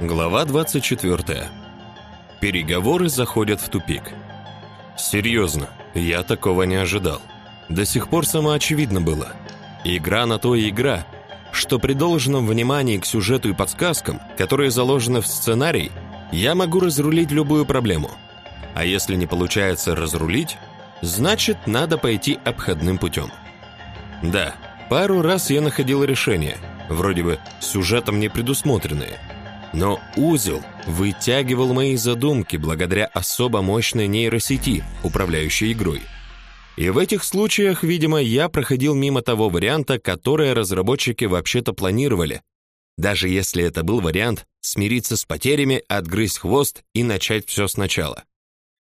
Глава 24. Переговоры заходят в тупик. Серьезно, я такого не ожидал. До сих пор самоочевидно было. Игра на то и игра, что при должном внимании к сюжету и подсказкам, которые заложены в сценарий, я могу разрулить любую проблему. А если не получается разрулить, значит, надо пойти обходным путем. Да, пару раз я находил решения, вроде бы сюжетом не предусмотренные – но узел вытягивал мои задумки благодаря особо мощной нейросети, управляющей игрой. И в этих случаях, видимо, я проходил мимо того варианта, который разработчики вообще-то планировали. Даже если это был вариант смириться с потерями, отгрызть хвост и начать все сначала.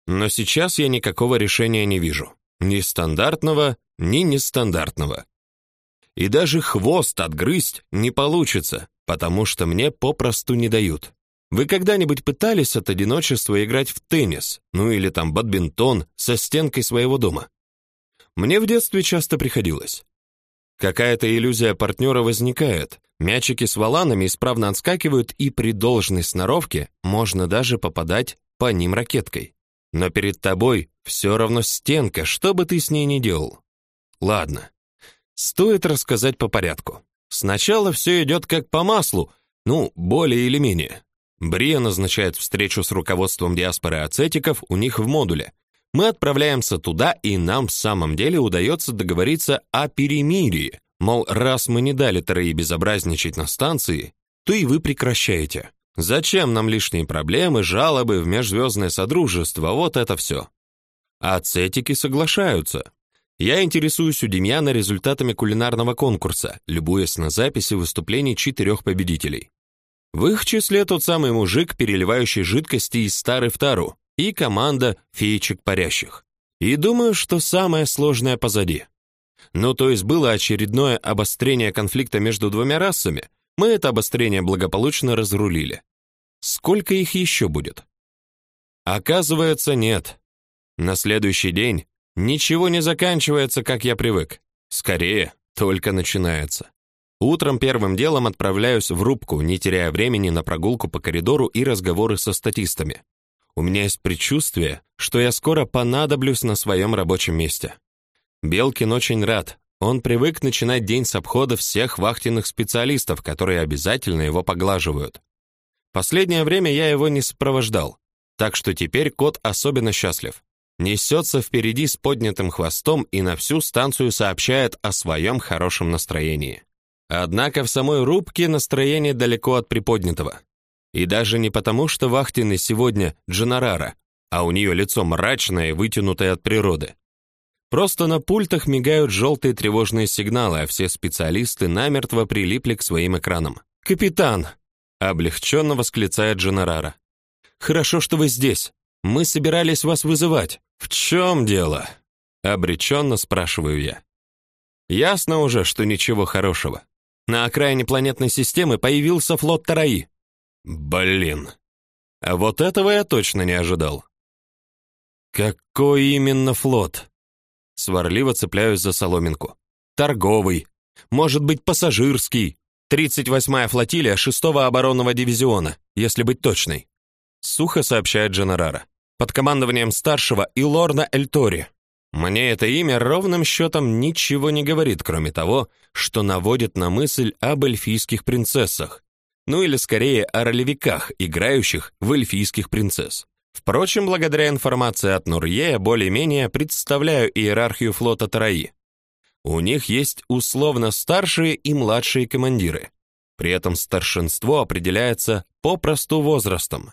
Но сейчас я никакого решения не вижу. Ни стандартного, ни нестандартного. И даже хвост отгрызть не получится, потому что мне попросту не дают. Вы когда-нибудь пытались от одиночества играть в теннис, ну или там бадминтон со стенкой своего дома? Мне в детстве часто приходилось. Какая-то иллюзия партнера возникает, мячики с валанами исправно отскакивают, и при должной сноровке можно даже попадать по ним ракеткой. Но перед тобой все равно стенка, что бы ты с ней ни делал. Ладно, стоит рассказать по порядку. Сначала все идет как по маслу, ну, более или менее. Брия назначает встречу с руководством диаспоры ацетиков у них в модуле. Мы отправляемся туда, и нам в самом деле удается договориться о перемирии. Мол, раз мы не дали Тараи безобразничать на станции, то и вы прекращаете. Зачем нам лишние проблемы, жалобы в межзвездное содружество, вот это все. Ацетики соглашаются. Я интересуюсь у Демьяна результатами кулинарного конкурса, любуясь на записи выступлений четырех победителей. В их числе тот самый мужик, переливающий жидкости из старой в тару, и команда феечек парящих. И думаю, что самое сложное позади. Ну, то есть было очередное обострение конфликта между двумя расами. Мы это обострение благополучно разрулили. Сколько их еще будет? Оказывается, нет. На следующий день Ничего не заканчивается, как я привык. Скорее, только начинается. Утром первым делом отправляюсь в рубку, не теряя времени на прогулку по коридору и разговоры со статистами. У меня есть предчувствие, что я скоро понадоблюсь на своем рабочем месте. Белкин очень рад. Он привык начинать день с обхода всех вахтенных специалистов, которые обязательно его поглаживают. Последнее время я его не сопровождал, так что теперь кот особенно счастлив несется впереди с поднятым хвостом и на всю станцию сообщает о своем хорошем настроении. Однако в самой рубке настроение далеко от приподнятого. И даже не потому, что вахтенный сегодня Дженарара, а у нее лицо мрачное вытянутое от природы. Просто на пультах мигают желтые тревожные сигналы, а все специалисты намертво прилипли к своим экранам. «Капитан!» — облегченно восклицает Дженарара. «Хорошо, что вы здесь. Мы собирались вас вызывать. В чем дело? обреченно спрашиваю я. Ясно уже, что ничего хорошего. На окраине планетной системы появился флот Тараи. Блин. А вот этого я точно не ожидал. Какой именно флот? Сварливо цепляюсь за соломинку. Торговый, может быть, пассажирский. 38-я флотилия 6-го оборонного дивизиона, если быть точной. Сухо сообщает Дженерара под командованием старшего Илорна Эльтори. Мне это имя ровным счетом ничего не говорит, кроме того, что наводит на мысль об эльфийских принцессах, ну или скорее о ролевиках, играющих в эльфийских принцесс. Впрочем, благодаря информации от Нурье я более-менее представляю иерархию флота Тараи. У них есть условно старшие и младшие командиры. При этом старшинство определяется попросту возрастом.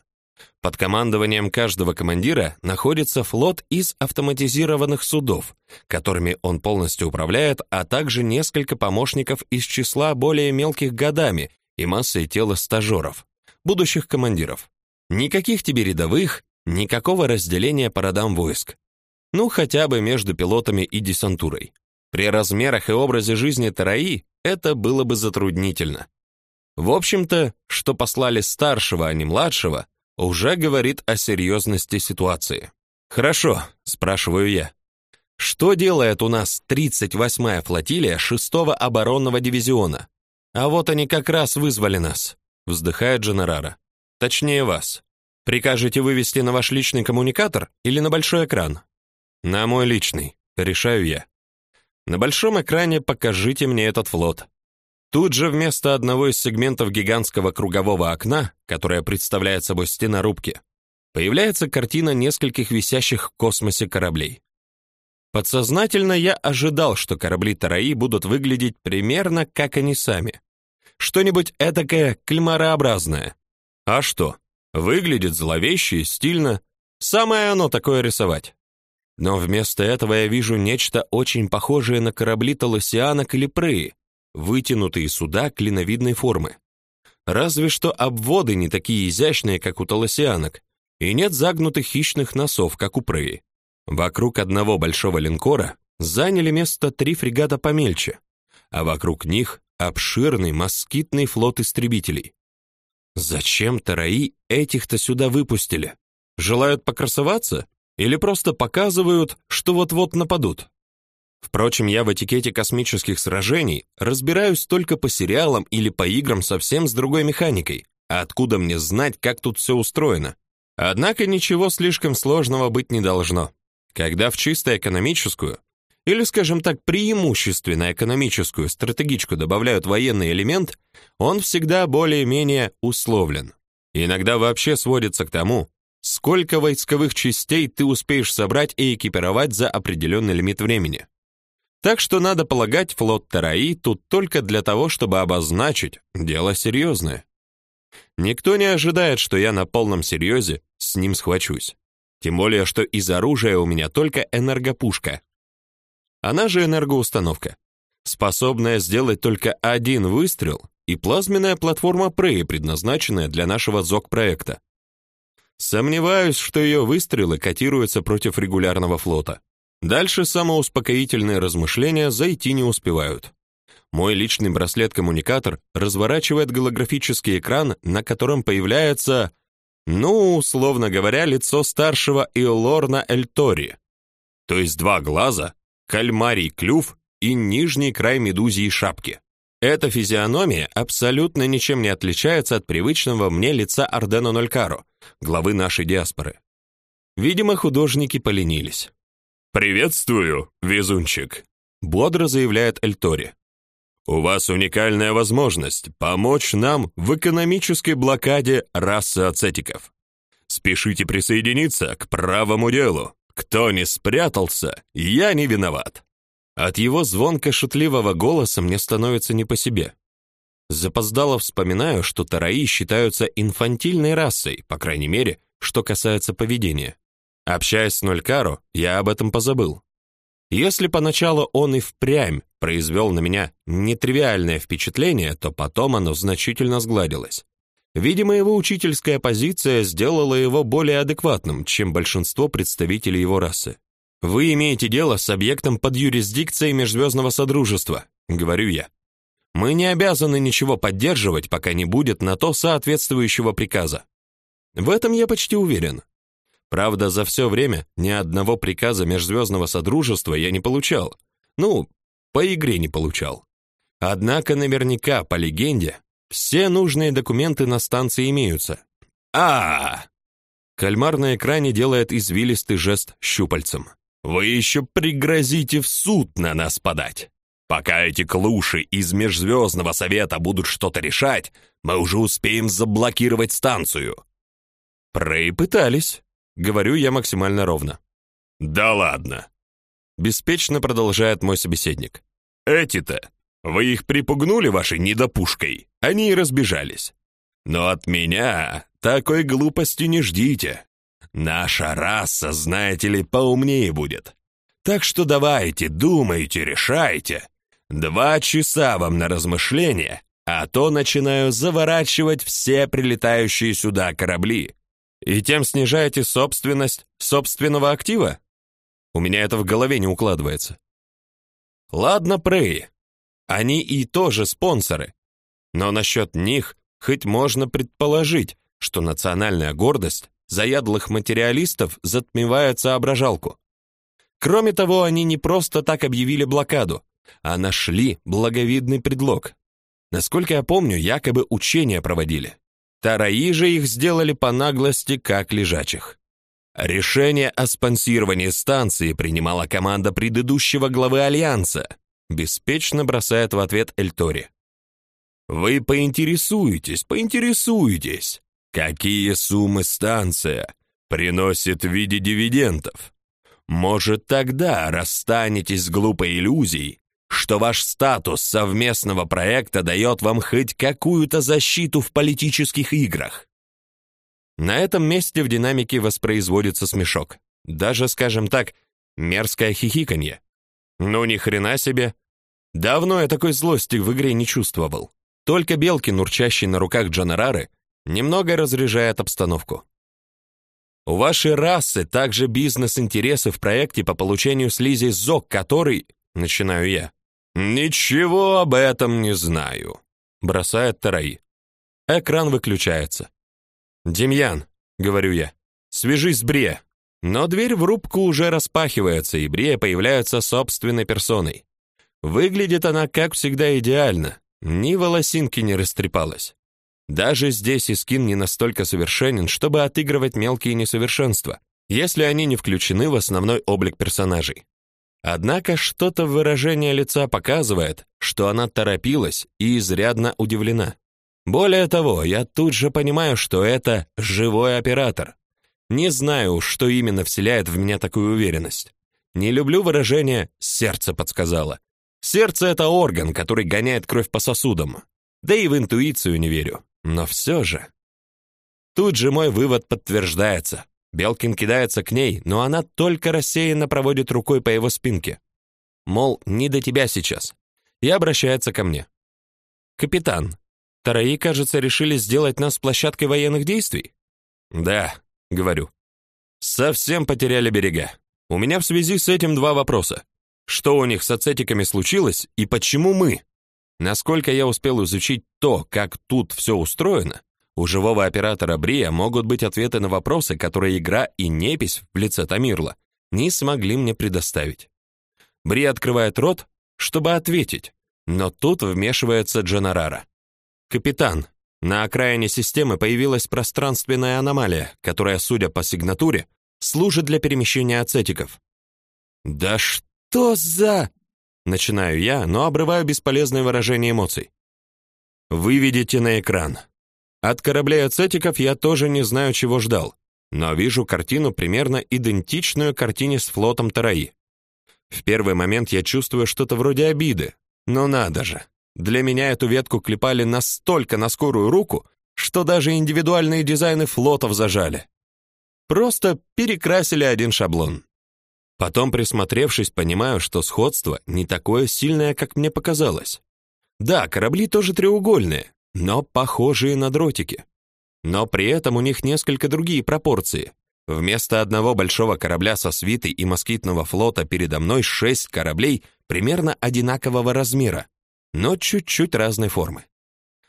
Под командованием каждого командира находится флот из автоматизированных судов, которыми он полностью управляет, а также несколько помощников из числа более мелких годами и массой тела стажеров, будущих командиров. Никаких тебе рядовых, никакого разделения по родам войск. Ну, хотя бы между пилотами и десантурой. При размерах и образе жизни Тараи это было бы затруднительно. В общем-то, что послали старшего, а не младшего, уже говорит о серьезности ситуации. Хорошо, спрашиваю я. Что делает у нас 38-я флотилия 6-го оборонного дивизиона? А вот они как раз вызвали нас, вздыхает Дженерара. точнее вас. Прикажете вывести на ваш личный коммуникатор или на большой экран? На мой личный, решаю я. На большом экране покажите мне этот флот. Тут же вместо одного из сегментов гигантского кругового окна, которое представляет собой стена рубки, появляется картина нескольких висящих в космосе кораблей. Подсознательно я ожидал, что корабли Тараи будут выглядеть примерно как они сами. Что-нибудь этакое кальмарообразное. А что? Выглядит зловеще и стильно. Самое оно такое рисовать. Но вместо этого я вижу нечто очень похожее на корабли Талосианок или Преи, вытянутые суда клиновидной формы. Разве что обводы не такие изящные, как у Талосианок, и нет загнутых хищных носов, как у Преи. Вокруг одного большого линкора заняли место три фрегата помельче, а вокруг них обширный москитный флот истребителей. Зачем Тараи этих-то сюда выпустили? Желают покрасоваться или просто показывают, что вот-вот нападут? Впрочем, я в этикете космических сражений разбираюсь только по сериалам или по играм совсем с другой механикой. А откуда мне знать, как тут все устроено? Однако ничего слишком сложного быть не должно. Когда в чисто экономическую, или, скажем так, преимущественно экономическую стратегичку добавляют военный элемент, он всегда более-менее условлен. Иногда вообще сводится к тому, сколько войсковых частей ты успеешь собрать и экипировать за определенный лимит времени. Так что надо полагать, флот Тараи тут только для того, чтобы обозначить дело серьезное. Никто не ожидает, что я на полном серьезе с ним схвачусь. Тем более, что из оружия у меня только энергопушка. Она же энергоустановка, способная сделать только один выстрел, и плазменная платформа Prey, предназначенная для нашего ЗОК-проекта. Сомневаюсь, что ее выстрелы котируются против регулярного флота. Дальше самоуспокоительные размышления зайти не успевают. Мой личный браслет-коммуникатор разворачивает голографический экран, на котором появляется, ну, условно говоря, лицо старшего Иолорна Эльтори. То есть два глаза, кальмарий клюв и нижний край медузии шапки. Эта физиономия абсолютно ничем не отличается от привычного мне лица Ардено Нолькаро, главы нашей диаспоры. Видимо, художники поленились. «Приветствую, везунчик», — бодро заявляет Эльтори. «У вас уникальная возможность помочь нам в экономической блокаде расы ацетиков. Спешите присоединиться к правому делу. Кто не спрятался, я не виноват». От его звонко-шутливого голоса мне становится не по себе. Запоздало вспоминаю, что тараи считаются инфантильной расой, по крайней мере, что касается поведения. Общаясь с Нолькаро, я об этом позабыл. Если поначалу он и впрямь произвел на меня нетривиальное впечатление, то потом оно значительно сгладилось. Видимо, его учительская позиция сделала его более адекватным, чем большинство представителей его расы. Вы имеете дело с объектом под юрисдикцией Межзвездного Содружества, говорю я. Мы не обязаны ничего поддерживать, пока не будет на то соответствующего приказа. В этом я почти уверен. Правда, за все время ни одного приказа Межзвездного Содружества я не получал. Ну, по игре не получал. Однако наверняка, по легенде, все нужные документы на станции имеются. А! -а, -а! Кальмар на экране делает извилистый жест щупальцем. Вы еще пригрозите в суд на нас подать. Пока эти клуши из Межзвездного Совета будут что-то решать, мы уже успеем заблокировать станцию. Прей пытались. Говорю я максимально ровно. Да ладно. Беспечно продолжает мой собеседник. Эти-то, вы их припугнули вашей недопушкой, они и разбежались. Но от меня такой глупости не ждите. Наша раса, знаете ли, поумнее будет. Так что давайте, думайте, решайте. Два часа вам на размышление, а то начинаю заворачивать все прилетающие сюда корабли. И тем снижаете собственность собственного актива? У меня это в голове не укладывается. Ладно, Прей. Они и тоже спонсоры. Но насчет них хоть можно предположить, что национальная гордость заядлых материалистов затмевает соображалку. Кроме того, они не просто так объявили блокаду, а нашли благовидный предлог. Насколько я помню, якобы учения проводили. Тараи же их сделали по наглости, как лежачих. Решение о спонсировании станции принимала команда предыдущего главы Альянса, беспечно бросает в ответ Эльтори. Вы поинтересуетесь, поинтересуетесь, какие суммы станция приносит в виде дивидендов. Может, тогда расстанетесь с глупой иллюзией, что ваш статус совместного проекта дает вам хоть какую-то защиту в политических играх. На этом месте в динамике воспроизводится смешок. Даже, скажем так, мерзкое хихиканье. Ну ни хрена себе. Давно я такой злости в игре не чувствовал. Только белки, урчащий на руках Джанарары, немного разряжает обстановку. У вашей расы также бизнес-интересы в проекте по получению слизи ЗОК, который, начинаю я. Ничего об этом не знаю, бросает Тараи. Экран выключается. «Демьян», — говорю я, — «свяжись с Бре». Но дверь в рубку уже распахивается, и Бре появляется собственной персоной. Выглядит она, как всегда, идеально. Ни волосинки не растрепалась. Даже здесь Искин не настолько совершенен, чтобы отыгрывать мелкие несовершенства, если они не включены в основной облик персонажей. Однако что-то в выражении лица показывает, что она торопилась и изрядно удивлена. Более того, я тут же понимаю, что это живой оператор. Не знаю, что именно вселяет в меня такую уверенность. Не люблю выражение «сердце подсказало». Сердце — это орган, который гоняет кровь по сосудам. Да и в интуицию не верю. Но все же... Тут же мой вывод подтверждается. Белкин кидается к ней, но она только рассеянно проводит рукой по его спинке. Мол, не до тебя сейчас. И обращается ко мне. «Капитан, Тараи, кажется, решили сделать нас площадкой военных действий. Да, говорю. Совсем потеряли берега. У меня в связи с этим два вопроса. Что у них с ацетиками случилось и почему мы? Насколько я успел изучить то, как тут все устроено, у живого оператора Брия могут быть ответы на вопросы, которые игра и непись в лице Тамирла не смогли мне предоставить. Бри открывает рот, чтобы ответить, но тут вмешивается Дженарара. Капитан, на окраине системы появилась пространственная аномалия, которая, судя по сигнатуре, служит для перемещения ацетиков. Да что за Начинаю я, но обрываю бесполезное выражение эмоций. Выведите на экран. От кораблей ацетиков я тоже не знаю, чего ждал, но вижу картину примерно идентичную картине с флотом Тараи. В первый момент я чувствую что-то вроде обиды. Но надо же. Для меня эту ветку клепали настолько на скорую руку, что даже индивидуальные дизайны флотов зажали. Просто перекрасили один шаблон. Потом, присмотревшись, понимаю, что сходство не такое сильное, как мне показалось. Да, корабли тоже треугольные, но похожие на дротики. Но при этом у них несколько другие пропорции. Вместо одного большого корабля со свитой и москитного флота передо мной шесть кораблей примерно одинакового размера, но чуть-чуть разной формы.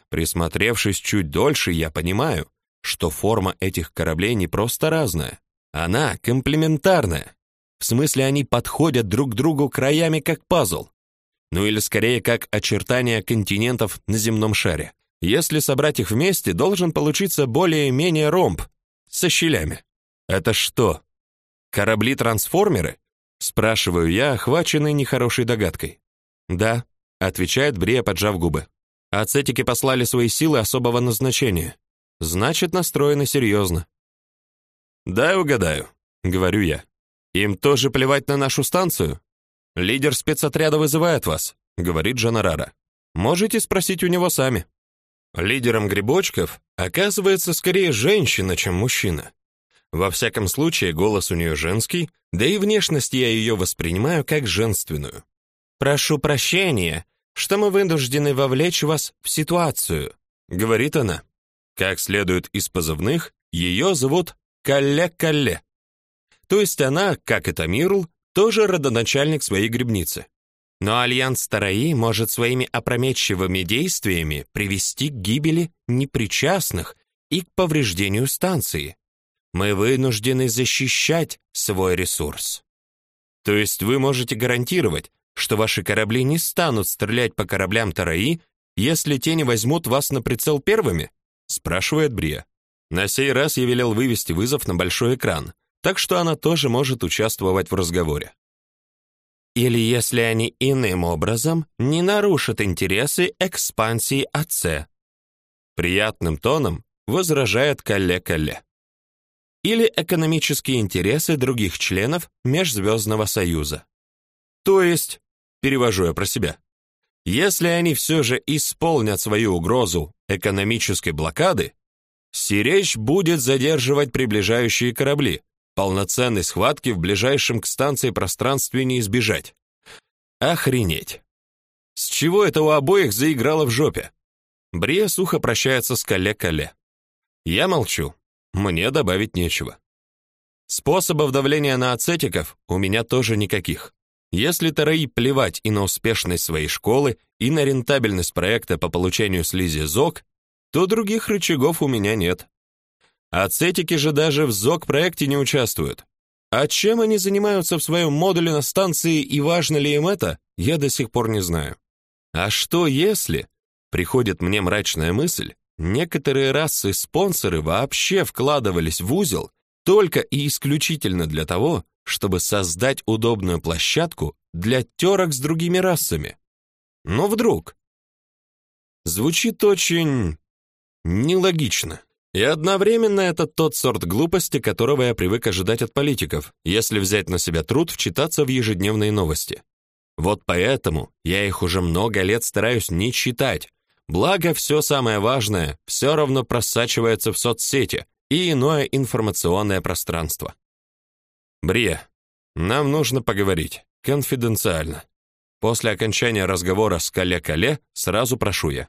Присмотревшись чуть дольше, я понимаю, что форма этих кораблей не просто разная, она комплементарная. В смысле, они подходят друг к другу краями как пазл. Ну или скорее как очертания континентов на земном шаре. Если собрать их вместе, должен получиться более-менее ромб со щелями. Это что? Корабли-трансформеры? Спрашиваю я, охваченный нехорошей догадкой. Да, отвечает Брия, поджав губы. Ацетики послали свои силы особого назначения. Значит, настроены серьезно. «Дай угадаю», — говорю я. «Им тоже плевать на нашу станцию? Лидер спецотряда вызывает вас», — говорит Жанарара. «Можете спросить у него сами». Лидером грибочков оказывается скорее женщина, чем мужчина. Во всяком случае, голос у нее женский, да и внешность я ее воспринимаю как женственную. «Прошу прощения, что мы вынуждены вовлечь вас в ситуацию», — говорит она. Как следует из позывных, ее зовут Калле-Калле. То есть она, как и Тамирл, тоже родоначальник своей грибницы. Но Альянс Тараи может своими опрометчивыми действиями привести к гибели непричастных и к повреждению станции. Мы вынуждены защищать свой ресурс. То есть вы можете гарантировать, что ваши корабли не станут стрелять по кораблям Тараи, если те не возьмут вас на прицел первыми? спрашивает Брия. На сей раз я велел вывести вызов на большой экран, так что она тоже может участвовать в разговоре. Или если они иным образом не нарушат интересы экспансии АЦ. Приятным тоном возражает Калле-Калле. Или экономические интересы других членов Межзвездного Союза. То есть, перевожу я про себя, если они все же исполнят свою угрозу экономической блокады, Сиречь будет задерживать приближающие корабли. Полноценной схватки в ближайшем к станции пространстве не избежать. Охренеть. С чего это у обоих заиграло в жопе? Брия сухо прощается с Кале-Кале. Я молчу. Мне добавить нечего. Способов давления на ацетиков у меня тоже никаких. Если Тараи плевать и на успешность своей школы, и на рентабельность проекта по получению слизи ЗОК, то других рычагов у меня нет. Ацетики же даже в ЗОК-проекте не участвуют. А чем они занимаются в своем модуле на станции и важно ли им это, я до сих пор не знаю. А что если, приходит мне мрачная мысль, некоторые расы-спонсоры вообще вкладывались в узел только и исключительно для того, чтобы создать удобную площадку для терок с другими расами. Но вдруг звучит очень нелогично. И одновременно это тот сорт глупости, которого я привык ожидать от политиков, если взять на себя труд вчитаться в ежедневные новости. Вот поэтому я их уже много лет стараюсь не читать. Благо все самое важное все равно просачивается в соцсети и иное информационное пространство. Брия, нам нужно поговорить конфиденциально. После окончания разговора с Кале-Кале сразу прошу я.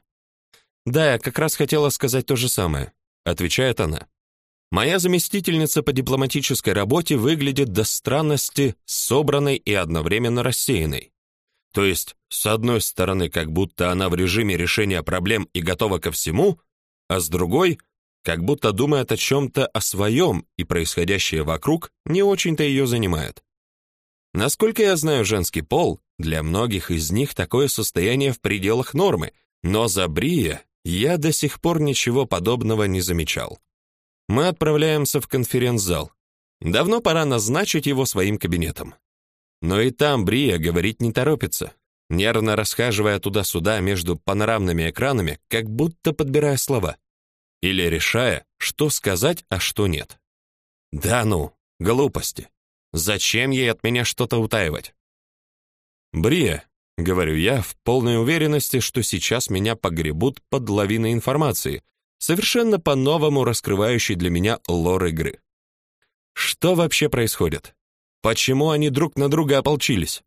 Да, я как раз хотела сказать то же самое отвечает она. Моя заместительница по дипломатической работе выглядит до странности собранной и одновременно рассеянной. То есть, с одной стороны, как будто она в режиме решения проблем и готова ко всему, а с другой, как будто думает о чем то о своем, и происходящее вокруг не очень-то ее занимает. Насколько я знаю женский пол, для многих из них такое состояние в пределах нормы, но за Брия я до сих пор ничего подобного не замечал. Мы отправляемся в конференц-зал. Давно пора назначить его своим кабинетом. Но и там Брия говорить не торопится, нервно расхаживая туда-сюда между панорамными экранами, как будто подбирая слова. Или решая, что сказать, а что нет. Да ну, глупости. Зачем ей от меня что-то утаивать? Брия, Говорю я в полной уверенности, что сейчас меня погребут под лавиной информации, совершенно по-новому раскрывающей для меня лор игры. Что вообще происходит? Почему они друг на друга ополчились?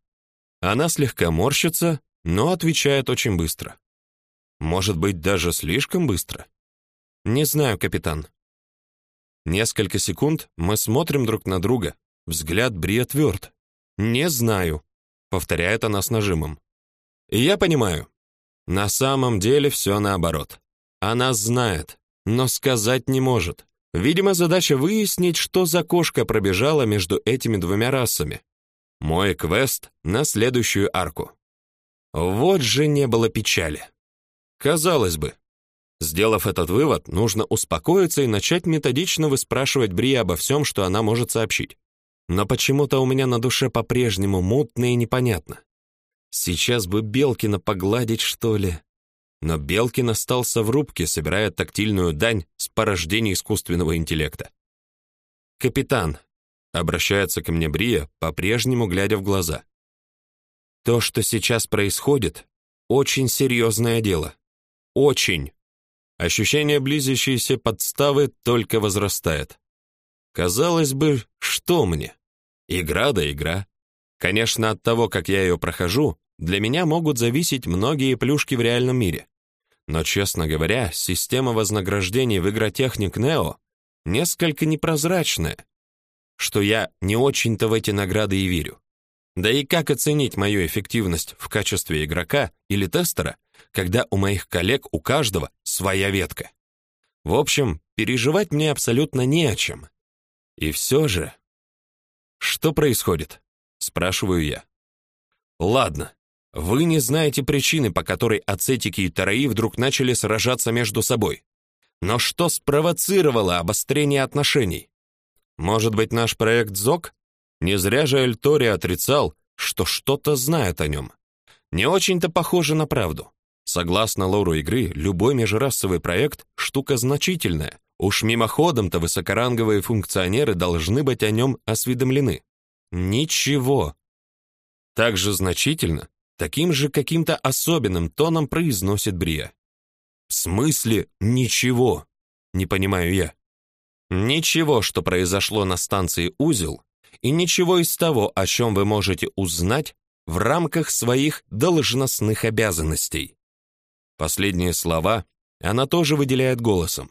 Она слегка морщится, но отвечает очень быстро. Может быть, даже слишком быстро? Не знаю, капитан. Несколько секунд мы смотрим друг на друга. Взгляд Брия тверд. Не знаю повторяет она с нажимом. И я понимаю. На самом деле все наоборот. Она знает, но сказать не может. Видимо, задача выяснить, что за кошка пробежала между этими двумя расами. Мой квест на следующую арку. Вот же не было печали. Казалось бы, сделав этот вывод, нужно успокоиться и начать методично выспрашивать Бри обо всем, что она может сообщить но почему-то у меня на душе по-прежнему мутно и непонятно. Сейчас бы Белкина погладить, что ли? Но Белкин остался в рубке, собирая тактильную дань с порождения искусственного интеллекта. «Капитан», — обращается ко мне Брия, по-прежнему глядя в глаза. «То, что сейчас происходит, очень серьезное дело. Очень. Ощущение близящейся подставы только возрастает. Казалось бы, что мне? Игра да игра. Конечно, от того, как я ее прохожу, для меня могут зависеть многие плюшки в реальном мире. Но, честно говоря, система вознаграждений в игротехник Нео несколько непрозрачная, что я не очень-то в эти награды и верю. Да и как оценить мою эффективность в качестве игрока или тестера, когда у моих коллег у каждого своя ветка? В общем, переживать мне абсолютно не о чем. И все же что происходит? спрашиваю я. Ладно. Вы не знаете причины, по которой ацетики и тараи вдруг начали сражаться между собой. Но что спровоцировало обострение отношений? Может быть, наш проект ЗОК? Не зря же Эльтори отрицал, что что-то знает о нем. Не очень-то похоже на правду. Согласно лору игры, любой межрасовый проект – штука значительная. Уж мимоходом-то высокоранговые функционеры должны быть о нем осведомлены. Ничего. Так же значительно, таким же каким-то особенным тоном произносит Брия. В смысле ничего? Не понимаю я. Ничего, что произошло на станции Узел, и ничего из того, о чем вы можете узнать в рамках своих должностных обязанностей. Последние слова она тоже выделяет голосом.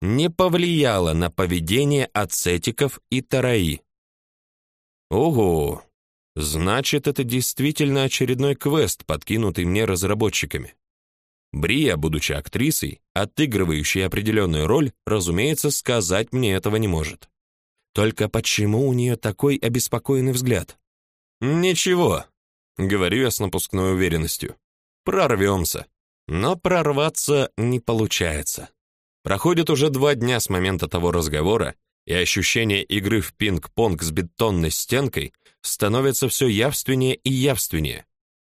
Не повлияло на поведение ацетиков и тараи. Ого, значит, это действительно очередной квест, подкинутый мне разработчиками. Брия, будучи актрисой, отыгрывающей определенную роль, разумеется, сказать мне этого не может. Только почему у нее такой обеспокоенный взгляд? Ничего, говорю я с напускной уверенностью. Прорвемся. Но прорваться не получается. Проходит уже два дня с момента того разговора, и ощущение игры в пинг-понг с бетонной стенкой становится все явственнее и явственнее.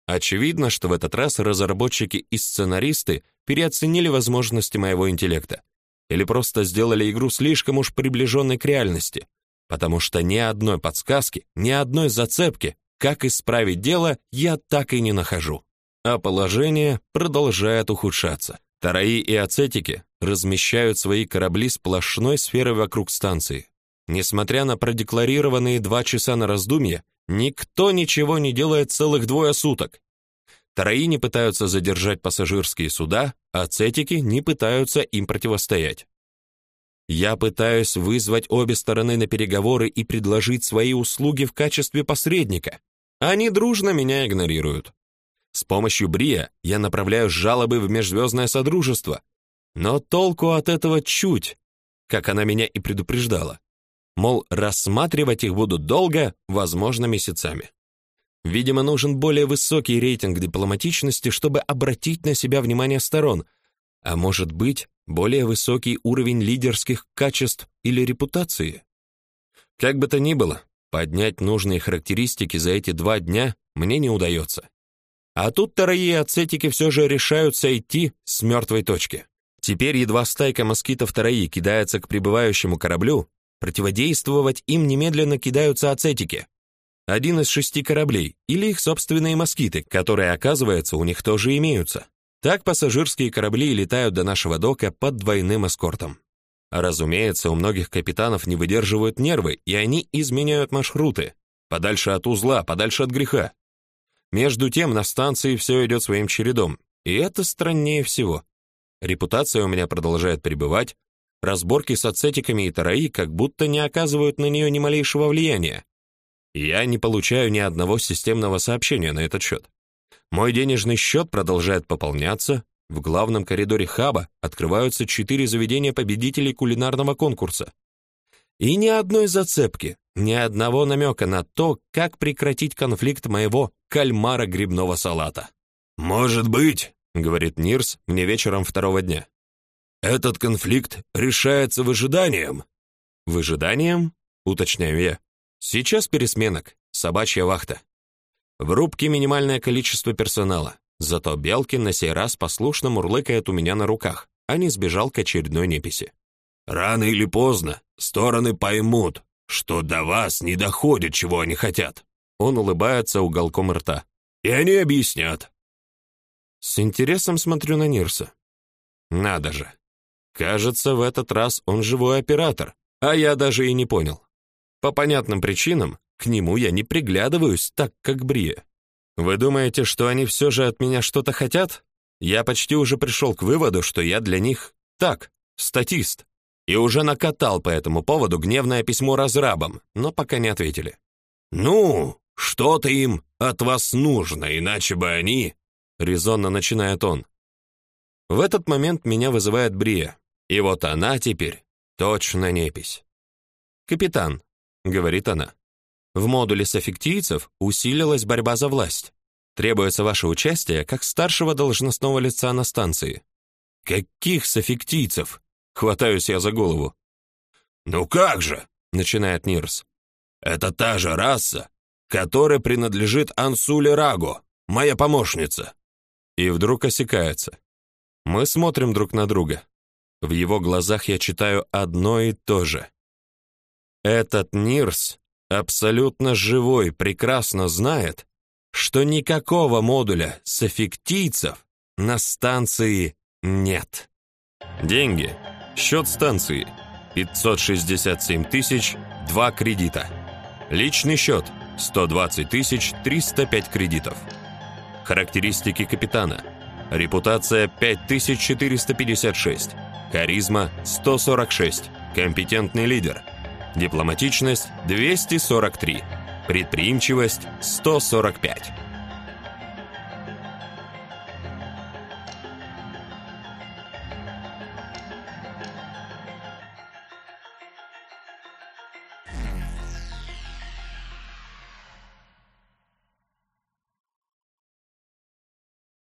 Очевидно, что в этот раз разработчики и сценаристы переоценили возможности моего интеллекта или просто сделали игру слишком уж приближенной к реальности, потому что ни одной подсказки, ни одной зацепки, как исправить дело, я так и не нахожу. А положение продолжает ухудшаться. Тараи и ацетики размещают свои корабли сплошной сферой вокруг станции. Несмотря на продекларированные два часа на раздумье, никто ничего не делает целых двое суток. Тараи не пытаются задержать пассажирские суда, а ацетики не пытаются им противостоять. Я пытаюсь вызвать обе стороны на переговоры и предложить свои услуги в качестве посредника. Они дружно меня игнорируют. С помощью Брия я направляю жалобы в межзвездное содружество, но толку от этого чуть, как она меня и предупреждала. Мол, рассматривать их будут долго, возможно, месяцами. Видимо, нужен более высокий рейтинг дипломатичности, чтобы обратить на себя внимание сторон, а может быть, более высокий уровень лидерских качеств или репутации. Как бы то ни было, поднять нужные характеристики за эти два дня мне не удается. А тут вторые ацетики все же решают сойти с мертвой точки. Теперь едва стайка москитов вторые кидается к прибывающему кораблю, противодействовать им немедленно кидаются ацетики. Один из шести кораблей или их собственные москиты, которые, оказывается, у них тоже имеются. Так пассажирские корабли летают до нашего дока под двойным эскортом. Разумеется, у многих капитанов не выдерживают нервы, и они изменяют маршруты. Подальше от узла, подальше от греха. Между тем на станции все идет своим чередом, и это страннее всего. Репутация у меня продолжает пребывать, разборки с ацетиками и тараи как будто не оказывают на нее ни малейшего влияния. Я не получаю ни одного системного сообщения на этот счет. Мой денежный счет продолжает пополняться. В главном коридоре хаба открываются четыре заведения победителей кулинарного конкурса. И ни одной зацепки, ни одного намека на то, как прекратить конфликт моего кальмара грибного салата. «Может быть», — говорит Нирс мне вечером второго дня, «этот конфликт решается выжиданием». «Выжиданием?» — уточняю я. «Сейчас пересменок, собачья вахта. В рубке минимальное количество персонала, зато Белкин на сей раз послушно мурлыкает у меня на руках, а не сбежал к очередной неписи. «Рано или поздно стороны поймут, что до вас не доходит, чего они хотят». Он улыбается уголком рта. «И они объяснят». С интересом смотрю на Нирса. Надо же. Кажется, в этот раз он живой оператор, а я даже и не понял. По понятным причинам к нему я не приглядываюсь так, как Брия. Вы думаете, что они все же от меня что-то хотят? Я почти уже пришел к выводу, что я для них так, статист. И уже накатал по этому поводу гневное письмо разрабам, но пока не ответили. «Ну, что-то им от вас нужно, иначе бы они...» резонно начинает он. В этот момент меня вызывает Брия, и вот она теперь точно непись. «Капитан», — говорит она, в модуле софиктийцев усилилась борьба за власть. Требуется ваше участие как старшего должностного лица на станции. Каких софиктийцев? Хватаюсь я за голову. «Ну как же?» — начинает Нирс. «Это та же раса, которой принадлежит Ансуле Раго, моя помощница». И вдруг осекается. Мы смотрим друг на друга. В его глазах я читаю одно и то же. Этот Нирс, абсолютно живой, прекрасно знает, что никакого модуля софиктийцев на станции нет. Деньги. Счет станции. 567 тысяч, 2 кредита. Личный счет. 120 тысяч, 305 кредитов. Характеристики капитана. Репутация 5456. Харизма 146. Компетентный лидер. Дипломатичность 243. Предприимчивость 145.